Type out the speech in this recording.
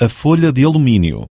a folha de alumínio.